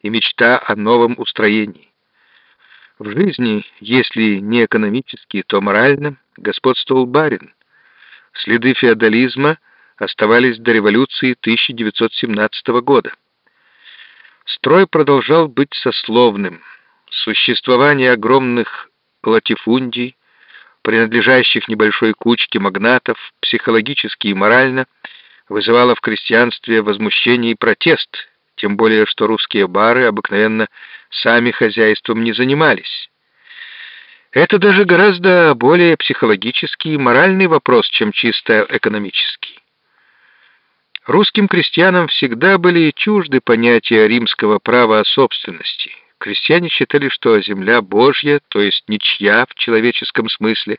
и мечта о новом устроении. В жизни, если не экономически, то морально, господствовал барин. Следы феодализма оставались до революции 1917 года. Строй продолжал быть сословным. Существование огромных латифундий, принадлежащих небольшой кучке магнатов, психологически и морально, вызывало в крестьянстве возмущение и протест, тем более что русские бары обыкновенно сами хозяйством не занимались. Это даже гораздо более психологический и моральный вопрос, чем чисто экономический. Русским крестьянам всегда были чужды понятия римского права о собственности. Крестьяне считали, что земля Божья, то есть ничья в человеческом смысле.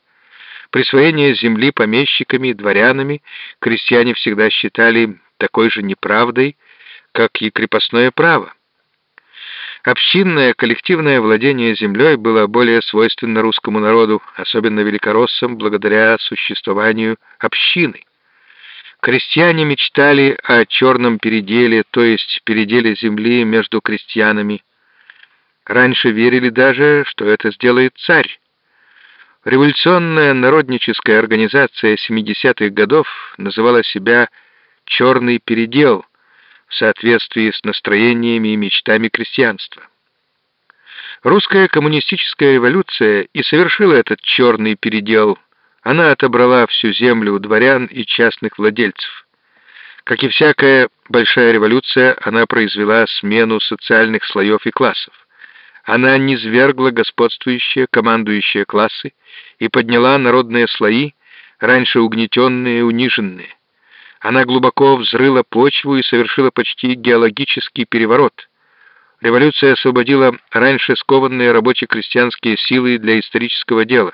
Присвоение земли помещиками и дворянами крестьяне всегда считали такой же неправдой, как и крепостное право. Общинное коллективное владение землей было более свойственно русскому народу, особенно великороссам, благодаря существованию общины. Крестьяне мечтали о черном переделе, то есть переделе земли между крестьянами. Раньше верили даже, что это сделает царь. Революционная народническая организация 70-х годов называла себя «Черный передел», в соответствии с настроениями и мечтами крестьянства. Русская коммунистическая революция и совершила этот черный передел. Она отобрала всю землю у дворян и частных владельцев. Как и всякая большая революция, она произвела смену социальных слоев и классов. Она низвергла господствующие, командующие классы и подняла народные слои, раньше угнетенные и униженные. Она глубоко взрыла почву и совершила почти геологический переворот. Революция освободила раньше скованные рабоче-крестьянские силы для исторического дела.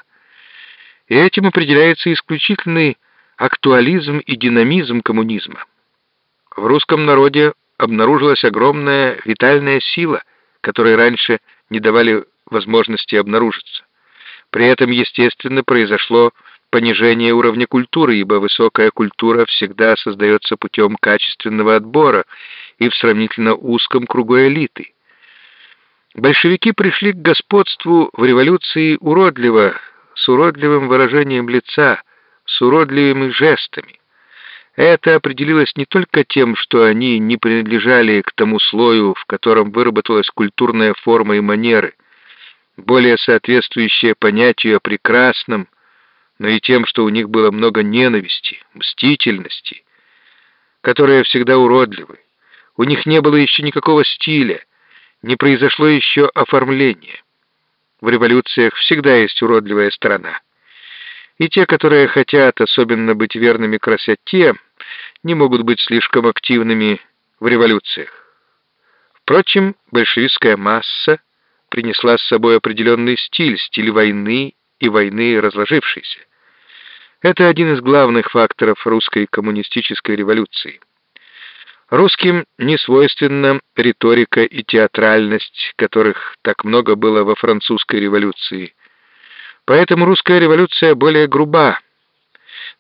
И этим определяется исключительный актуализм и динамизм коммунизма. В русском народе обнаружилась огромная витальная сила, которой раньше не давали возможности обнаружиться. При этом, естественно, произошло понижение уровня культуры, ибо высокая культура всегда создается путем качественного отбора и в сравнительно узком кругу элиты. Большевики пришли к господству в революции уродливо, с уродливым выражением лица, с уродливыми жестами. Это определилось не только тем, что они не принадлежали к тому слою, в котором выработалась культурная форма и манеры, более соответствующие понятию о прекрасном, но и тем, что у них было много ненависти, мстительности, которые всегда уродливы. У них не было еще никакого стиля, не произошло еще оформления. В революциях всегда есть уродливая сторона. И те, которые хотят особенно быть верными красоте, не могут быть слишком активными в революциях. Впрочем, большевистская масса принесла с собой определенный стиль, стиль войны и войны разложившейся. Это один из главных факторов русской коммунистической революции. Русским не свойственна риторика и театральность, которых так много было во французской революции. Поэтому русская революция более груба,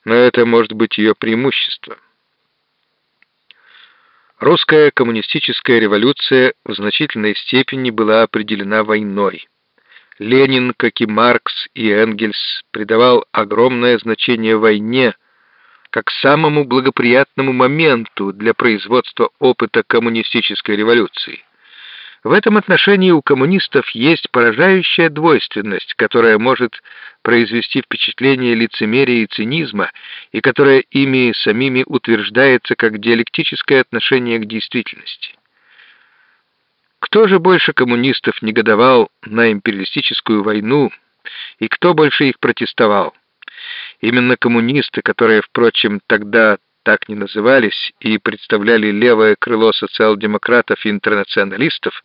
но это может быть ее преимущество. Русская коммунистическая революция в значительной степени была определена войной. Ленин, как и Маркс и Энгельс, придавал огромное значение войне как самому благоприятному моменту для производства опыта коммунистической революции. В этом отношении у коммунистов есть поражающая двойственность, которая может произвести впечатление лицемерия и цинизма, и которая ими самими утверждается как диалектическое отношение к действительности. Кто же больше коммунистов негодовал на империалистическую войну, и кто больше их протестовал? Именно коммунисты, которые, впрочем, тогда так не назывались и представляли левое крыло социал-демократов и интернационалистов,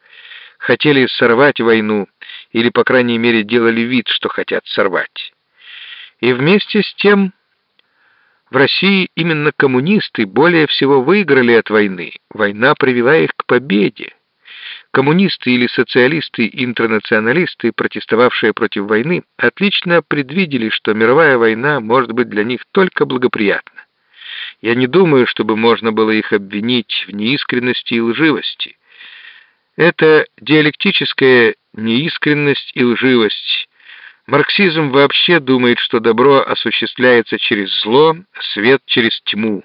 хотели сорвать войну или, по крайней мере, делали вид, что хотят сорвать. И вместе с тем в России именно коммунисты более всего выиграли от войны. Война привела их к победе. Коммунисты или социалисты-интернационалисты, протестовавшие против войны, отлично предвидели, что мировая война может быть для них только благоприятна. Я не думаю, чтобы можно было их обвинить в неискренности и лживости. Это диалектическая неискренность и лживость. Марксизм вообще думает, что добро осуществляется через зло, свет через тьму.